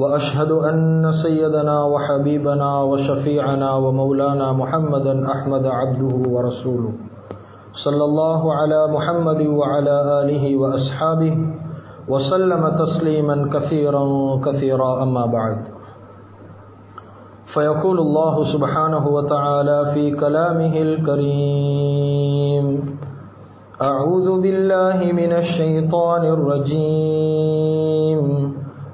وأشهد أن سيدنا وحبيبنا وشفيعنا ومولانا محمدا أحمد عبده ورسوله. صلى الله على محمد وعلى آله وأصحابه وسلم تسليما كثيرا كثيرا. أما بعد فيقول الله سبحانه وتعالى في كلامه الكريم أعوذ بالله من الشيطان الرجيم.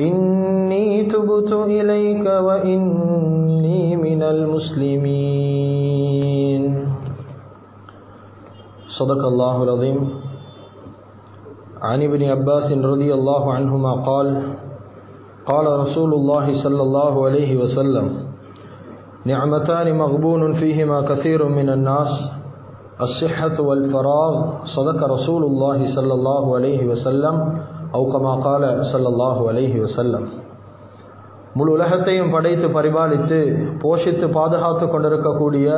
إني تبت إليك وإني من المسلمين. صدق الله العظيم. عن ابن عباس رضي الله عنهما قال قال رسول الله صلى الله عليه وسلم نعمتان مغبون فيهما كثير من الناس الصحة والفراغ. صدق رسول الله صلى الله عليه وسلم. அவுக்கமா கால சல்லல்லாஹு அலஹி வசல்லம் முழு உலகத்தையும் படைத்து பரிபாலித்து போஷித்து பாதுகாத்து கொண்டிருக்கக்கூடிய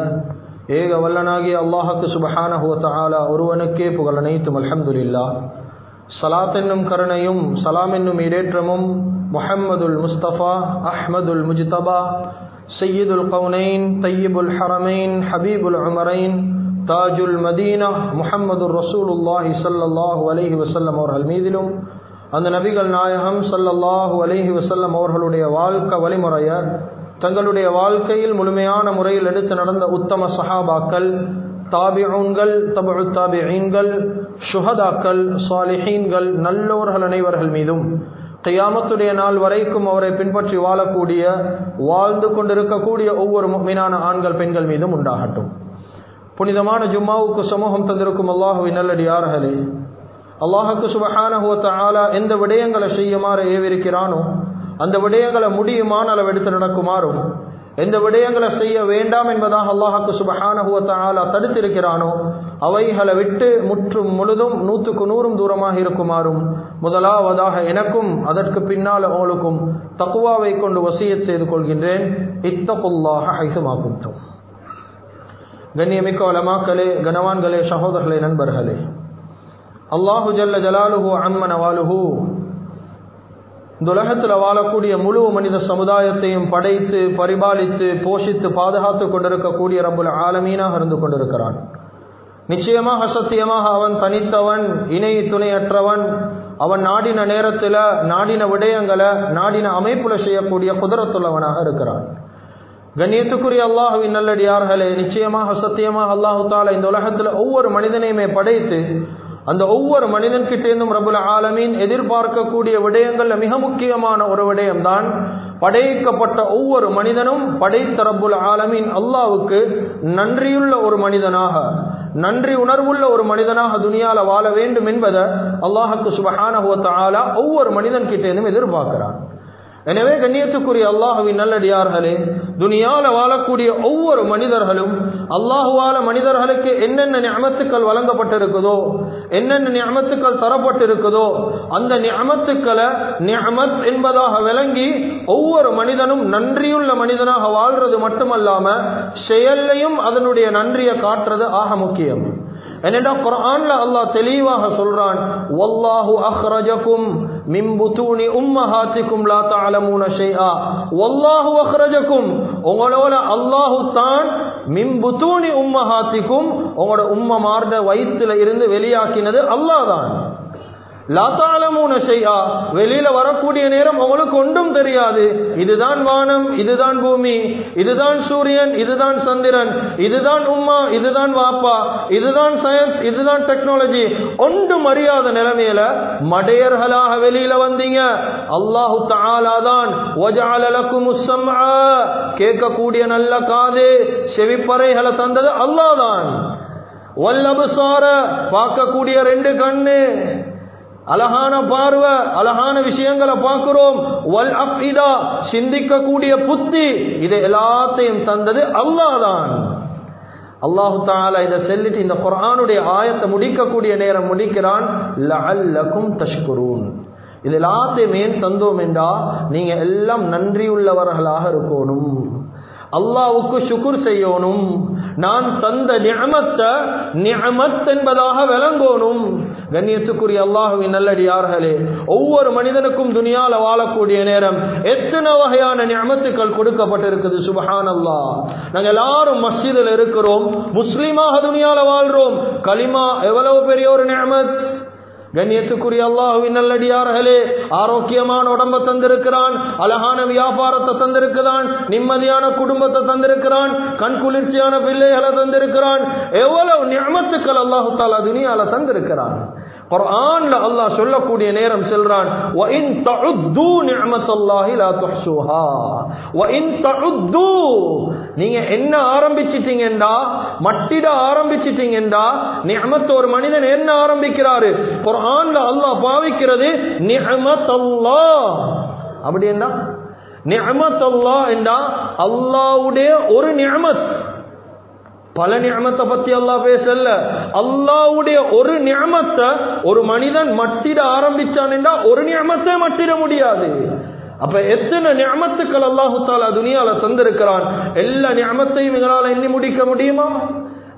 ஏக வல்லனாகி அல்லாஹுக்கு சுபஹான ஹோத்தாலா ஒருவனுக்கே புகழ் அனைத்தும் அலமதுல்லா சலாத் என்னும் கருணையும் சலாம் என்னும் இடேற்றமும் முஹம்மதுல் முஸ்தபா அஹமதுல் முஜ்தபா சையீதுல் கவுனைன் தையீபுல் ஹரமைன் ஹபீபுல் உமரைன் தாஜுல் மதீனா முஹம்மது ரசூலுல்லாஹி சல்லாஹூ அலஹி வசல்லம் அவர்கள் மீதிலும் அந்த நபிகள் நாயகம் சல்லல்லாஹு அலஹி வசல்லம் அவர்களுடைய வாழ்க்கை வழிமுறையை தங்களுடைய வாழ்க்கையில் முழுமையான முறையில் எடுத்து நடந்த உத்தம சஹாபாக்கள் தாபிஊன்கள் தபு தாபிஈன்கள் சுஹதாக்கள் சாலிஹீன்கள் நல்லோர்கள் அனைவர்கள் மீதும் கையாமத்துடைய நாள் வரைக்கும் அவரை பின்பற்றி வாழக்கூடிய வாழ்ந்து கொண்டிருக்கக்கூடிய ஒவ்வொரு மீனான ஆண்கள் பெண்கள் மீதும் உண்டாகட்டும். புனிதமான ஜும்மாவுக்கு சமூகம் தந்திருக்கும் அல்லாஹுவின் நல்லடியார்களே அல்லாஹுக்கு சுபஹானஹுவத்தாலா எந்த விடயங்களை செய்யுமாறு ஏவிருக்கிறானோ அந்த விடயங்களை முடியுமான அளவு எடுத்து நடக்குமாறும் எந்த விடயங்களை செய்ய வேண்டாம் என்பதாக அல்லாஹாக்கு சுபஹானஹுவத்தாலா தடுத்திருக்கிறானோ அவைகளை விட்டு முற்றும் முழுதும் நூற்றுக்கு நூறும் தூரமாக இருக்குமாறும் முதலாவதாக எனக்கும் அதற்கு பின்னால் அவளுக்கும் தக்குவாவை கொண்டு வசியத் செய்து கொள்கின்றேன். இத்தகுல்லாக ஐசமாகும் கண்ணியமிக்க வளமாக்களே கனவான்களே சகோதரர்களே நண்பர்களே அல்லாஹு ஜல்ல ஜலாலுஹு அம்மன வாலுஹு. இந்த உலகத்தில் வாழக்கூடிய முழு மனித சமுதாயத்தையும் படைத்து பரிபாலித்து போஷித்து பாதுகாத்து கொண்டிருக்கக்கூடிய ரப்புல் ஆலமீனாக இருந்து கொண்டிருக்கிறான். நிச்சயமாக சத்தியமாக அவன் தனித்தவன் இணை துணையற்றவன். அவன் நாடின நேரத்தில் நாடின விடயங்களை நாடின அமைப்புல செய்யக்கூடிய குதிரத்துள்ளவனாக இருக்கிறான். கண்ணியத்துக்குரிய அல்லாஹுவின் நல்லடியார்களே நிச்சயமாக சத்தியமாக அல்லாஹு தாலா இந்த உலகத்தில் ஒவ்வொரு மனிதனையுமே படைத்து அந்த ஒவ்வொரு மனிதன் கிட்டேந்தும் ரபுல் ஆலமீன் எதிர்பார்க்கக்கூடிய விடயங்கள்ல மிக முக்கியமான ஒரு விடயம்தான் படைக்கப்பட்ட ஒவ்வொரு மனிதனும் படைத்த ரபுல் ஆலமீன் அல்லாவுக்கு நன்றியுள்ள ஒரு மனிதனாக நன்றி உணர்வுள்ள ஒரு மனிதனாக துனியால வாழ வேண்டும் என்பதை அல்லாஹுக்கு சுபகான ஆலா ஒவ்வொரு மனிதன் கிட்டேந்தும் எதிர்பார்க்கிறான். எனவே கண்ணியத்துக்குரிய அல்லாஹுவின் நல்லடியார்களே துனியால வாழக்கூடிய ஒவ்வொரு மனிதர்களும் அல்லாஹுவால மனிதர்களுக்கு என்னென்ன நியமத்துக்கள் வழங்கப்பட்டிருக்குதோ என்னென்ன நியமத்துக்கள் தரப்பட்டிருக்குதோ அந்த நியமத்துக்களை நியமத் என்பதாக விளங்கி ஒவ்வொரு மனிதனும் நன்றியுள்ள மனிதனாக வாழ்றது மட்டுமல்லாம செயல்லையும் அதனுடைய நன்றியை காட்டுறது ஆக முக்கியம். என்னடா குரான்ல அல்லாஹ் தெளிவாக சொல்றான் வல்லாஹு அக்ரஜகும் மின் புத்தூனி உம்மஹாத்திக்கும் லா தஅலமூன ஷைஆ. வல்லாஹு அக்ரஜகும் உங்களோட அல்லாஹு தான் மிம்புத்தூனி உம்மஹாத்திக்கும் உங்களோட உம்மமார்ந்த வயிற்றுல இருந்து வெளியாக்கினது அல்லாஹ் தான். லாத்தாலமூன செய்யா வெளியில வரக்கூடிய நேரம் உங்களுக்கு ஒன்றும் தெரியாது. இதுதான் வானம் இதுதான் பூமி இதுதான் சூரியன் இதுதான் சந்திரன் இதுதான் உம்மா இதுதான் வாப்பா இதுதான் சயின்ஸ் இதுதான் டெக்னாலஜி ஒன்றும் அறியாத நிலைமையில மடையர்களாக வெளியில வந்தீங்க. அல்லாஹு தாலா தான். கேட்கக்கூடிய நல்ல காது செவிப்பறைகளை தந்தது அல்லாதான் வல்லபுசார பார்க்கக்கூடிய ரெண்டு கண்ணு. அழகான பார்வை அழகான விஷயங்களை பார்க்கிறோம். வல் அஃபிதா சிந்திக்கக்கூடிய புத்தி இது எல்லாத்தையும் தந்தது அல்லாஹ் தான் அல்லாஹு தாலா இதை செல்லிட்டு இந்த குரானுடைய ஆயத்தை முடிக்கக்கூடிய நேரம் முடிக்கிறான். லஅல்லக்கும் தஷ்குரூன். இது எல்லாத்தையும் ஏன் தந்தோம் என்றா நீங்க எல்லாம் நன்றியுள்ளவர்களாக இருக்கணும். அல்லாவுக்கு சுக்குர் செய்யணும். நான் தந்த நியமத்தை நியமத் என்பதாக விளங்கணும். கண்ணியத்துக்குரிய அல்லாஹுவின் நல்லடியார்களே ஒவ்வொரு மனிதனுக்கும் துணியால வாழக்கூடிய நேரம் எத்தனை வகையான நியமத்துக்கள் கொடுக்கப்பட்டிருக்குது சுபஹான் அல்லா நாங்கள் எல்லாரும் மஸ்ஜிதில் இருக்கிறோம் முஸ்லீமாக துணியால வாழ்றோம். களிமா எவ்வளவு பெரிய ஒரு நியமத்? கண்ணியத்துக்குரிய அல்லாஹுவின் நல்லடியார்களே ஆரோக்கியமான உடம்ப தந்திருக்கிறான் அழகான வியாபாரத்தை தந்திருக்கிறான் நிம்மதியான குடும்பத்தை தந்திருக்கிறான் கண் குளிர்ச்சியான பிள்ளைகளை தந்திருக்கிறான். எவ்வளவு நியமத்துக்கள் அல்லாஹு தாலா துணியால தந்திருக்கிறான். குர்ஆன்ல அல்லாஹ் சொல்லக்கூடிய நேரம் சொல்றான். வ இன் தஉது நிஅமத்தல்லாஹி லா துஹ்சுஹா வ இன் தஉது நீங்க என்ன ஆரம்பிச்சிட்டீங்கடா மட்டிட ஆரம்பிச்சிட்டீங்கடா நிஅமத் ஒரு மனிதன் என்ன ஆரம்பிக்கிறாரு? குர்ஆன்ல அல்லாஹ் பாவிக்கிறது நிஅமத்தல்லாஹ். அப்படி என்ன நிஅமத்தல்லாஹ் என்றா அல்லாஹ்வுடைய ஒரு நிஅமத். பல நியமத்தை பத்தி அல்லாஹ் பேசல. அல்லாவுடைய ஒரு நியமத்தை ஒரு மனிதன் மட்டிட ஆரம்பிச்சான் ஒரு நியமத்தை மட்டிட முடியாது. அப்ப எத்தனை நியமத்துக்கள் அல்லாஹு தாலா துனியால தந்திருக்கிறான்? எல்லா நியமத்தையும் எங்களால் எண்ணி முடிக்க முடியுமா?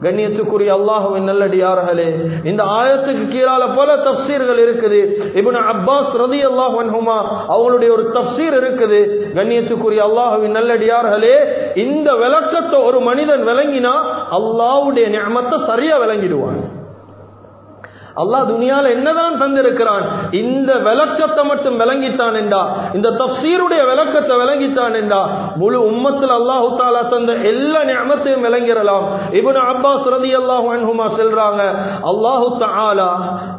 கண்ணியத்துக்குரிய அல்லாஹுவின் நல்லடியார்களே இந்த ஆயத்துக்கு கீழால பல தப்சீர்கள் இருக்குது. இப்னு அப்பாஸ் ரதி அல்லாஹ் வன்ஹுமா அவங்களுடைய ஒரு தப்சீர் இருக்குது. கண்ணியத்துக்குரிய அல்லாஹுவின் நல்லடியார்களே இந்த விளக்கத்தை ஒரு மனிதன் விளங்கினா அல்லாஹ்வுடைய நியமத்தை சரியா விளங்கிடுவான். அல்லாஹ் துனியால என்னதான் தந்திருக்கிறான்? இந்த விளக்கத்தை மட்டும் விளங்கித்தான் என்றா? இந்த தப்சீருடைய விளக்கத்தை விளங்கித்தான் என்றா? முழு உம்மத்தில் அல்லாஹு தாலா தந்த எல்லா ஞாபத்தையும் விளங்கிடலாம். இவன் அப்பாஸ் ரதி அல்லாஹ் அன்ஹுமா செல்றாங்க அல்லாஹு தாலா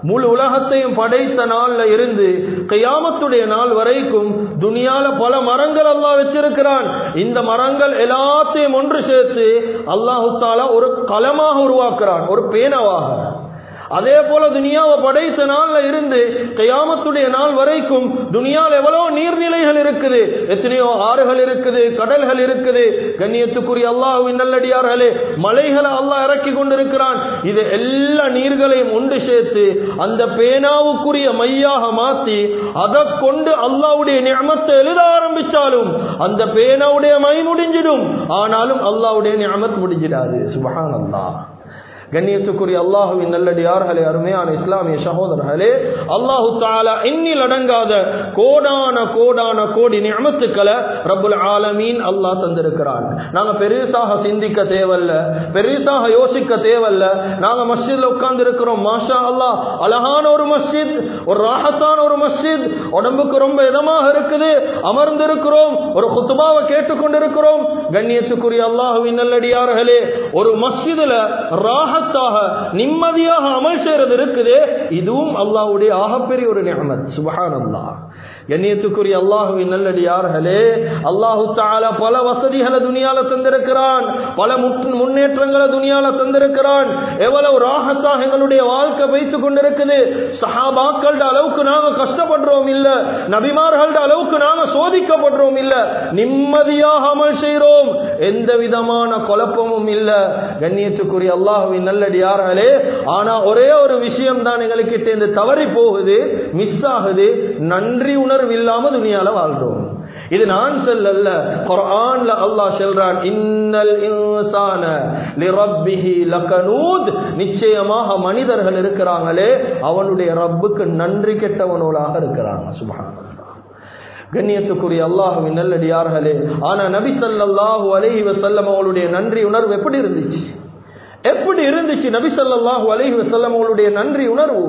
முழு உலகத்தையும் படைத்த நாள்ல இருந்து கையாமத்துடைய நாள் வரைக்கும் துனியால பல மரங்கள் அல்லாஹ் வச்சிருக்கிறான். இந்த மரங்கள் எல்லாத்தையும் ஒன்று சேர்த்து அல்லாஹு தாலா ஒரு களமாக உருவாக்குறான் ஒரு பேனவாக. அதே போல துனியாவை படைத்த நாள்ல இருந்து கையாமத்துடைய நாள் வரைக்கும் துனியாவில் எவ்வளவு நீர்நிலைகள் இருக்குது. எத்தனையோ ஆறுகள் இருக்குது கடல்கள் இருக்குது. கண்ணியத்துக்குரிய அல்லாஹுவின் நல்லடியார்களே மலைகளை அல்லாஹ் இறக்கி கொண்டிருக்கிறான். இது எல்லா நீர்களையும் ஒன்று சேர்த்து அந்த பேனாவுக்குரிய மையாக மாத்தி அதை கொண்டு அல்லாவுடைய நியமத்தை எழுத ஆரம்பிச்சாலும் அந்த பேனாவுடைய மை முடிஞ்சிடும். ஆனாலும் அல்லாவுடைய நியமத் முடிஞ்சிடாது. சுபகான் அல்லாஹ் கண்ணியத்துக்குரிய அல்லாஹுவின் நல்லடியார்களே அருமையான இஸ்லாமிய சகோதரர்களே அல்லாஹு தாலா எண்ணில் அடங்காத கோடான கோடான கோடி நியமத்துக்களை ரபுல் ஆலமீன் அல்லாஹ் தந்திருக்கிறான் நாங்கள் பெருசாக சிந்திக்க தேவையில்ல பெருசாக யோசிக்க தேவையில்ல. நாங்கள் மஸ்ஜிதில் உட்கார்ந்து இருக்கிறோம் மாஷா அல்லாஹ் அழகான ஒரு மஸ்ஜித் ஒரு ராகத்தான ஒரு மஸ்ஜித் உடம்புக்கு ரொம்ப இதமாக இருக்குது. அமர்ந்திருக்கிறோம் ஒரு குத்துபாவை கேட்டுக்கொண்டிருக்கிறோம். கண்ணியத்துக்குரிய அல்லாஹுவின் நல்லடியார்களே ஒரு மஸ்ஜிதில் ராக ராகத்தாக நிம்மதியாக அமல் செய்யறது இருக்குது. இதுவும் அல்லாவுடைய ஆகப்பெரிய ஒரு நியமத். சுபஹான் அல்லாஹ் கண்ணியத்துக்குரிய அல்லாஹுவின் நல்லடியார்களே அல்லாஹு தாலா பல வசதிகளை துணியால தந்திருக்கிறான் பல முன்னேற்றங்களை துணியால தந்திருக்கிறான். எவ்வளவு ராகத்தாக எங்களுடைய வாழ்க்கை வைத்துக் கொண்டிருக்குது. சஹாபாக்கள அளவுக்கு நாங்க கஷ்டப்படுறோம் இல்ல. நபிமார்கள அளவுக்கு நாங்க சோதிக்கப்படுறோம் இல்ல. நிம்மதியாக அமல் செய்கிறோம் எந்த விதமான குழப்பமும் இல்ல. கண்ணியத்துக்குரிய அல்லாஹுவின் நல்லடியார்களே ஆனா ஒரே ஒரு விஷயம் தான் எங்களுக்கு இந்த தவறி போகுது மிஸ் ஆகுது. நன்றி உணர்வு இல்லாம துணியால வாழ்றோம். இது நான் சொல்லல்ல குர்ஆன்ல அல்லாஹ் சொல்றான் இன்னல் இன்சான லிரப்பிஹி லகனூத். நிச்சயமாக மனிதர்கள் இருக்கிறாங்களே அவனுடைய ரப்புக்கு நன்றி கெட்டவனோளாக இருக்கிறாங்க. சுபஹானல்லாஹ். கண்ணியத்துக்குரிய அல்லாஹுவின் நல்லடியார்களே ஆனா நபி சல்லாஹூ அலைஹி வசல்லம் அவளுடைய நன்றி உணர்வு எப்படி இருந்துச்சு? எப்படி இருந்துச்சு நபி ஸல்லல்லாஹு அலஹி வசல்லம் அவங்களுடைய நன்றி உணர்வு?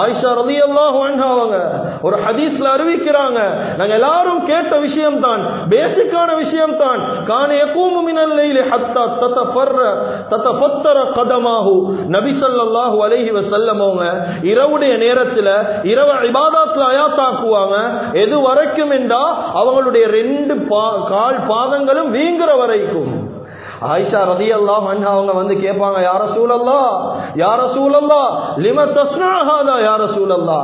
ஆயிஷா ரதி அல்லாஹு அவங்க ஒரு ஹதீஸ்ல அறிவிக்கிறாங்க நாங்க எல்லாரும் கேட்ட விஷயம் தான் பேசிக்கான விஷயம் தான் கான யகூமு ஹத்த தத்த பர்ற தத்த ததஃபத்தர கதமாகு நபி ஸல்லல்லாஹு அலஹி வசல்லம் அவங்க இரவுடைய நேரத்துல இரவு இபாதத்ல அயாத்தாக்குவாங்க. எது வரைக்கும் என்றா அவங்களுடைய ரெண்டு பா- கால் பாதங்களும் வீங்குற வரைக்கும். ஆயிஷா ரதி அல்லா மண் அவங்க வந்து கேட்பாங்க யார சூழல்லா யார சூழல்லா லிம தஸ்னாஹாதா யார சூழல்லா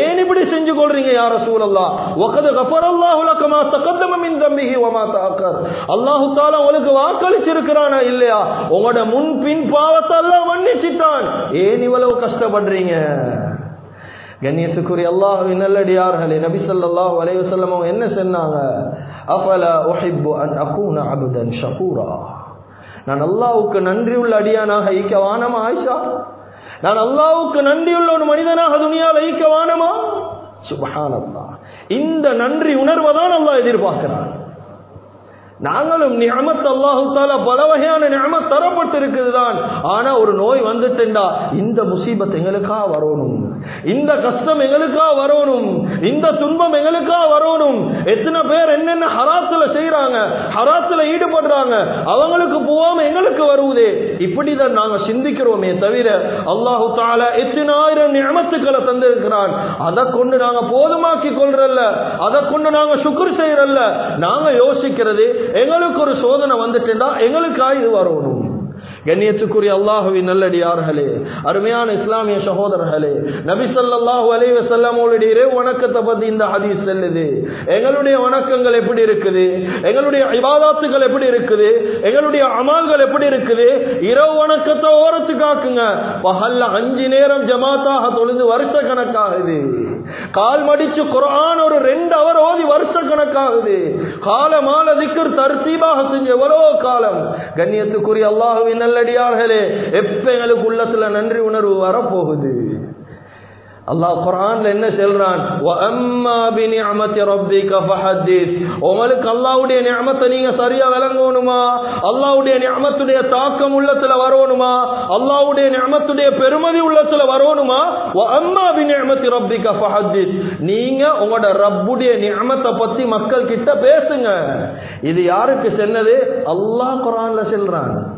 ஏன் இப்படி செஞ்சு கொள்றீங்க யார சூழல்லா ஒகது கஃபர் அல்லாஹ் மா தகத்தம மின் தம்பிஹி வ தாக்கர் அல்லாஹு அல்லாஹ் உங்களுக்கு வாக்களிச்சிருக்கிறானா இல்லையா? உங்களோட முன் பின் பாவத்தை எல்லாம் மன்னிச்சிட்டான். ஏன் இவ்வளவு கஷ்டப்படுறீங்க? கண்ணியத்துக்குரிய அல்லாஹுவின் நல்லடியார்களே நபி சொல்லாஹ் அலைஹி என்ன சொன்னாங்க? அஃபலா ஒஹிப்பு அன் அகூன அபுதன் ஷபூரா நான் அல்லாவுக்கு நன்றி உள்ள அடியானாக ஈக்க வானமா ஆயிஷா? நான் அல்லாவுக்கு நன்றியுள்ள ஒரு மனிதனாக துணியால் ஈக்க வானமா? இந்த நன்றி உணர்வை தான் அல்லாஹ் எதிர்பார்க்கிறான். நாங்களும் நியமத் அல்லாஹு தாலா பல வகையான நியமத் தரப்பட்டு இருக்குது தான் ஆனா ஒரு நோய் வந்துட்டுண்டா இந்த முசீபத் எங்களுக்கா வரணும்? இந்த கஷ்டம் எங்களுக்கா வரணும்? இந்த துன்பம் எங்களுக்கா வரணும்? எத்தனை பேர் என்னென்ன ஹராத்துல செய்யறாங்க ஹராத்துல ஈடுபடுறாங்க அவங்களுக்கு போவாம எங்களுக்கு வருவதே. இப்படிதான் நாங்க சிந்திக்கிறோமே தவிர அல்லாஹு தாலா எத்தனாயிரம் நியமத்துக்களை தந்திருக்கிறான். அதை கொண்டு நாங்க போதுமாக்கி கொள்றல்ல. அதை கொண்டு நாங்க சுக்குர் செய்யறல்ல நாங்க யோசிக்கிறது எங்களுக்கு ஒரு சோதனை வந்துட்டுண்டா? எங்களுக்காக இது வரணும். கண்ணியத்துக்குரிய அல்லாஹுவின் நல்லடியார்களே அருமையான இஸ்லாமிய சகோதரர்களே நபி ஸல்லல்லாஹு அலைஹி வஸல்லம் இறை வணக்கத்தை பத்தி இந்த ஹதீஸ் செல்லுது. எங்களுடைய வணக்கங்கள் எப்படி இருக்குது? எங்களுடைய இபாதாத்துகள் எப்படி இருக்குது? எங்களுடைய அமால்கள் எப்படி இருக்குது? இரவு வணக்கத்தை ஓரத்துக்காக்குங்க பகல்ல அஞ்சு நேரம் ஜமாத்தாக தொழுது வருஷ கணக்காகுது கால் மடிச்சு குரான் ஒரு ரெண்டு அவர் ஓதி வருஷ கணக்காகுது கால மால திக்கர் தர்த்தீபாக செஞ்ச எவ்வளவோ காலம். கண்ணியத்துக்குரிய அல்லாஹுவின் நல்லடியார்களே எப்ப எங்களுக்கு உள்ளத்துல நன்றி உணர்வு வரப்போகுது. அல்லாஹ் குரான்ல என்ன சொல்றான்? உங்களுக்கு அல்லாவுடைய நியமத்தை நீங்க சரியா விளங்கணுமா? அல்லாஹ்வுடைய நியமத்துடைய தாக்கம் உள்ளத்துல வரணுமா? அல்லாவுடைய நியமத்துடைய பெருமதி உள்ளத்துல வரணுமா? வஅம்மா பினிஅமதி ரப்பிக ஃபஹத்திஸ். நீங்க உங்களோட ரப்புடைய நியமத்தை பத்தி மக்கள் கிட்ட பேசுங்க. இது யாருக்கு சொன்னது? அல்லாஹ் குரான்ல சொல்றான்.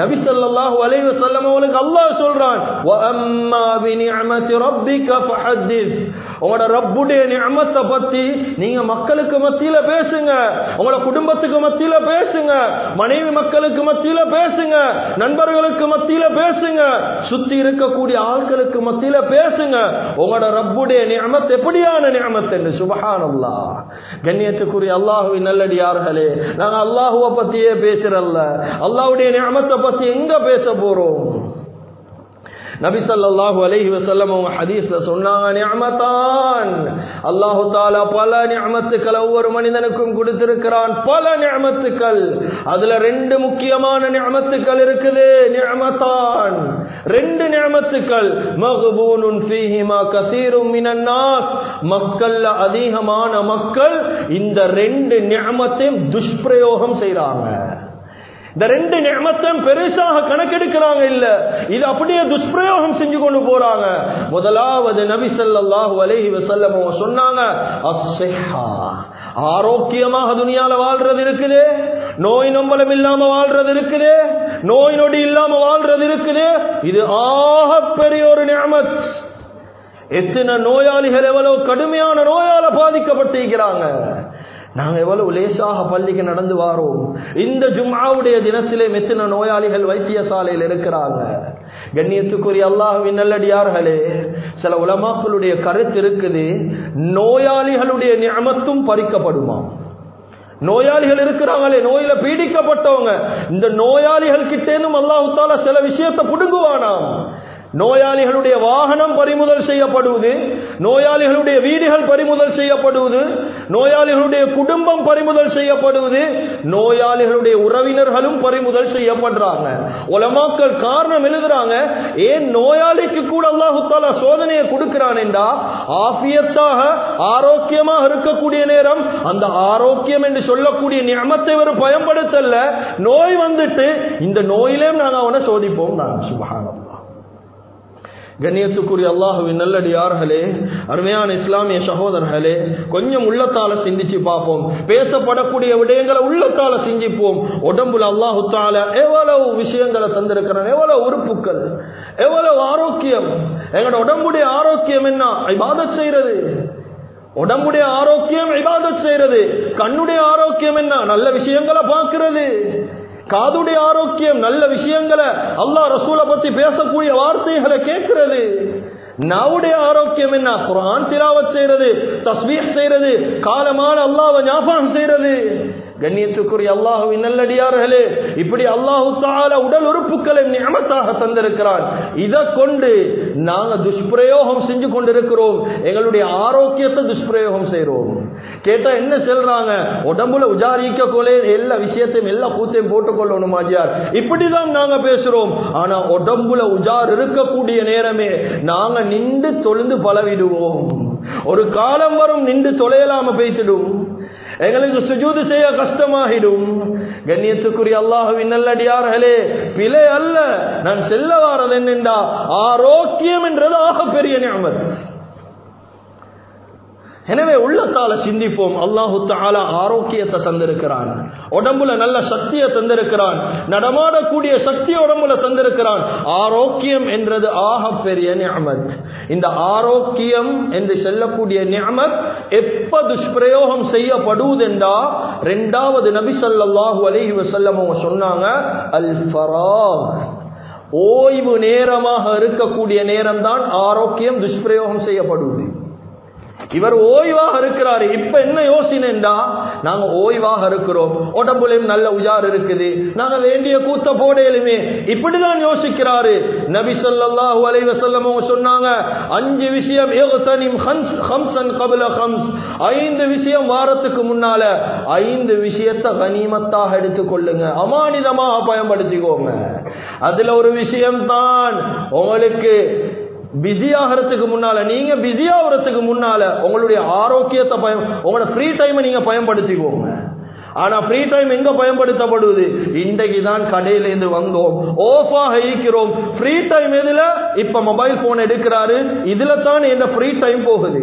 நபி ஸல்லல்லாஹு செல்லம் வஸல்லம் அல்லாஹ் சொல்றான் வ அம்மா பி நிஅமதி ரப்பிக ஃபஹத்திஸ். உங்களோட ரப்புடைய நியமத்தை பத்தி நீங்க மக்களுக்கு மத்தியில பேசுங்க உங்களோட குடும்பத்துக்கு மத்தியில பேசுங்க மனைவி மக்களுக்கு மத்தியில பேசுங்க நண்பர்களுக்கு மத்தியில பேசுங்க சுத்தி இருக்கக்கூடிய ஆட்களுக்கு மத்தியில பேசுங்க. உங்களோட ரப்புடைய நிஅமத் எப்படியான நிஅமத் என்று? சுபஹானல்லா கண்ணியத்துக்குரிய அல்லாஹ்வின் நல்லடியார்களே நாங்க அல்லாஹுவை பத்தியே பேசுறல்ல. அல்லாஹுடைய நியமத்தை பத்தி எங்க பேச போறோம்? நபி சல்லாஹூ அலஹி வசல்லம் அவங்க ஹதீஸ்ல சொன்னாங்க அல்லாஹு தாலா பல நிஅமத்துக்களை ஒவ்வொரு மனிதனுக்கும் கொடுத்திருக்கிறான். பல நியமத்துக்கள் அதுல ரெண்டு முக்கியமான நியமத்துக்கள் இருக்குது. நியமத்தான் ரெண்டு நியமத்துக்கள் மகபூனுன் ஃபீஹிமா கசீரும் மினன்னாஸ் மக்கள்ல அதிகமான மக்கள் இந்த ரெண்டு நியமத்தையும் துஷ்பிரயோகம் செய்றாங்க. இந்த ரெண்டு நியமத்தையும் பெருசாக கணக்கெடுக்கிறாங்க இல்ல. இது அப்படியே துஷ்பிரயோகம் செஞ்சு கொண்டு போறாங்க. முதலாவது நபி சல்லாஹு அலஹி வசல்லம் சொன்னாங்க அசைஹா ஆரோக்கியமாக துணியால வாழ்றது இருக்குது. நோய் நம்பலம் இல்லாம வாழ்றது இருக்குது. நோய் நொடி இல்லாம வாழ்றது இருக்குது. இது ஆக பெரிய ஒரு நியமத். எத்தனை நோயாளிகள் எவ்வளவு கடுமையான நோயால பாதிக்கப்பட்டிருக்கிறாங்க. நாங்கள் எவ்வளவு லேசாக பள்ளிக்கு நடந்து வாரோம். இந்த ஜும்மாவுடைய தினத்திலே மெத்தின நோயாளிகள் வைத்தியசாலையில் இருக்கிறாங்க. கண்ணியத்துக்குரிய அல்லாஹுவின் நல்லடியார்களே சில உலமாக்களுடைய கருத்து இருக்குது நோயாளிகளுடைய நியமத்தும் பறிக்கப்படுமா? நோயாளிகள் இருக்கிறாங்களே நோயில பீடிக்கப்பட்டவங்க. இந்த நோயாளிகள் கிட்டேனும் அல்லாஹு தாலா சில விஷயத்தை புடுங்குவானாம். நோயாளிகளுடைய வாகனம் பறிமுதல் செய்யப்படுவது நோயாளிகளுடைய வீடுகள் பறிமுதல் செய்யப்படுவது நோயாளிகளுடைய குடும்பம் பறிமுதல் செய்யப்படுவது நோயாளிகளுடைய உறவினர்களும் பறிமுதல் செய்யப்படுறாங்க. உலமாக்கள் காரணம் எழுதுறாங்க ஏன் நோயாளிக்கு கூட அல்லாஹுத்தால சோதனையை கொடுக்கிறான் என்றா ஆபியத்தாக ஆரோக்கியமாக இருக்கக்கூடிய நேரம் அந்த ஆரோக்கியம் என்று சொல்லக்கூடிய நியமத்தை ஒரு பயன்படுத்தல நோய் வந்துட்டு இந்த நோயிலே நாங்கள் அவனை சோதிப்போம் நான் சுபா கண்ணியத்துக்குரிய அல்லாஹுவின் நல்லடியார்களே அருமையான இஸ்லாமிய சகோதரர்களே கொஞ்சம் உள்ளத்தால சிந்திச்சு பார்ப்போம். பேசப்படக்கூடிய விடயங்களை உள்ளத்தால சிந்திப்போம். உடம்புல அல்லாஹு தால எவ்வளவு விஷயங்களை தந்திருக்கிறான் எவ்வளவு உறுப்புகள் எவ்வளவு ஆரோக்கியம் எங்களோட உடம்புடைய ஆரோக்கியம் என்ன? இபாதத் செய்யறது உடம்புடைய ஆரோக்கியம் இபாதத் செய்யறது கண்ணுடைய ஆரோக்கியம் என்ன? நல்ல விஷயங்களை பார்க்கிறது. காதுடைய ஆரோக்கியம் நல்ல விஷயங்களை அல்லாஹ் ரசூலை பத்தி பேசக்கூடிய வார்த்தைகளை கேட்கிறது. நாவுடைய ஆரோக்கியம் என்ன? குரான் திலாவத் செய்யறது தஸ்வீர் செய்யறது காலமான அல்லாவை ஞாபகம் செய்யறது கண்ணியத்துக்குரிய அல்லாஹுவின் நல்லடியார்களே இப்படி அல்லாஹு தால உடல் உறுப்புகளை நியமத்தாக தந்திருக்கிறான். இதை கொண்டு நாங்க துஷ்பிரயோகம் செஞ்சு கொண்டிருக்கிறோம். எங்களுடைய ஆரோக்கியத்தை துஷ்பிரயோகம் செய்கிறோம். கேட்டா என்ன சொல்றாங்க? உடம்புல உஜாரிக்க கொலே எல்லா விஷயத்தையும் எல்லா கூத்தையும் போட்டுக்கொள்ளணும் மாஜியார். இப்படிதான் நாங்க பேசுறோம். ஆனா உடம்புல உஜார் இருக்கக்கூடிய நேரமே நாங்க நின்று தொழுந்து பலவிடுவோம் ஒரு காலம் வரும் நின்று தொலையலாம பேசிடும் எங்களுக்கு சுஜூது செய்ய கஷ்டமாகிடும். கண்ணியத்துக்குரிய அல்லாஹுவின் நல்லடியார்களே பிழை அல்ல. நான் செல்ல வாரது என்னென்றா? ஆரோக்கியம் என்றது ஆக பெரிய ஞாபகம் எனவே உள்ளத்தால சிந்திப்போம். அல்லாஹு தாலா ஆரோக்கியத்தை தந்திருக்கிறான். உடம்புல நல்ல சக்தியை தந்திருக்கிறான். நடமாடக்கூடிய சக்தி உடம்புல தந்திருக்கிறான். ஆரோக்கியம் என்றது ஆக பெரிய நியமத். இந்த ஆரோக்கியம் என்று சொல்லக்கூடிய நியமத் எப்ப துஷ்பிரயோகம் செய்யப்படுவதென்றா ரெண்டாவது நபி ஸல்லல்லாஹு அலைஹி வசல்லம் அவங்க சொன்னாங்க அல் ஃபராக் ஓய்வு நேரமாக இருக்கக்கூடிய நேரம்தான் ஆரோக்கியம் துஷ்பிரயோகம் செய்யப்படுவது இவர் ஓய்வாக இருக்கிறாரு. இப்ப என்ன யோசனைண்டா? நாங்க ஓய்வாக இருக்கிறோம். உடம்புலையும் நல்ல உஜார் இருக்குது. நாங்க வேண்டிய கூத்த போடையிலுமே இப்படிதான் யோசிக்கிறாரு. நபி சொல்லாஹு அலைவ வஸல்லம் சொன்னாங்க அஞ்சு விஷயம் ஹம்ஸ் கபில ஹம்ஸ். ஐந்து விஷயம் வாரத்துக்கு முன்னால ஐந்து விஷயத்தை கனிமத்தாக எடுத்துக்கொள்ளுங்க அமானிதமாக பயன்படுத்திக்கோங்க. அதுல ஒரு விஷயம் தான் உங்களுக்கு பிஸி ஆகிறதுக்கு முன்னால நீங்க பிஸி ஆகிறதுக்கு முன்னால உங்களுடைய ஆரோக்கியத்தை பயம் உங்களோட ஃப்ரீ டைமை நீங்க பயன்படுத்திக்கோங்க. ஆனா ஃப்ரீ டைம் எங்க பயன்படுத்தப்படுவது இன்றைக்கு தான் கடையில இருந்து வந்தோம். ஓஃபாக இருக்கிறோம். ஃப்ரீ டைம் எதுல? இப்ப மொபைல் போன் எடுக்கிறாரு. இதுல தான் என்ன ஃப்ரீ டைம் போகுது.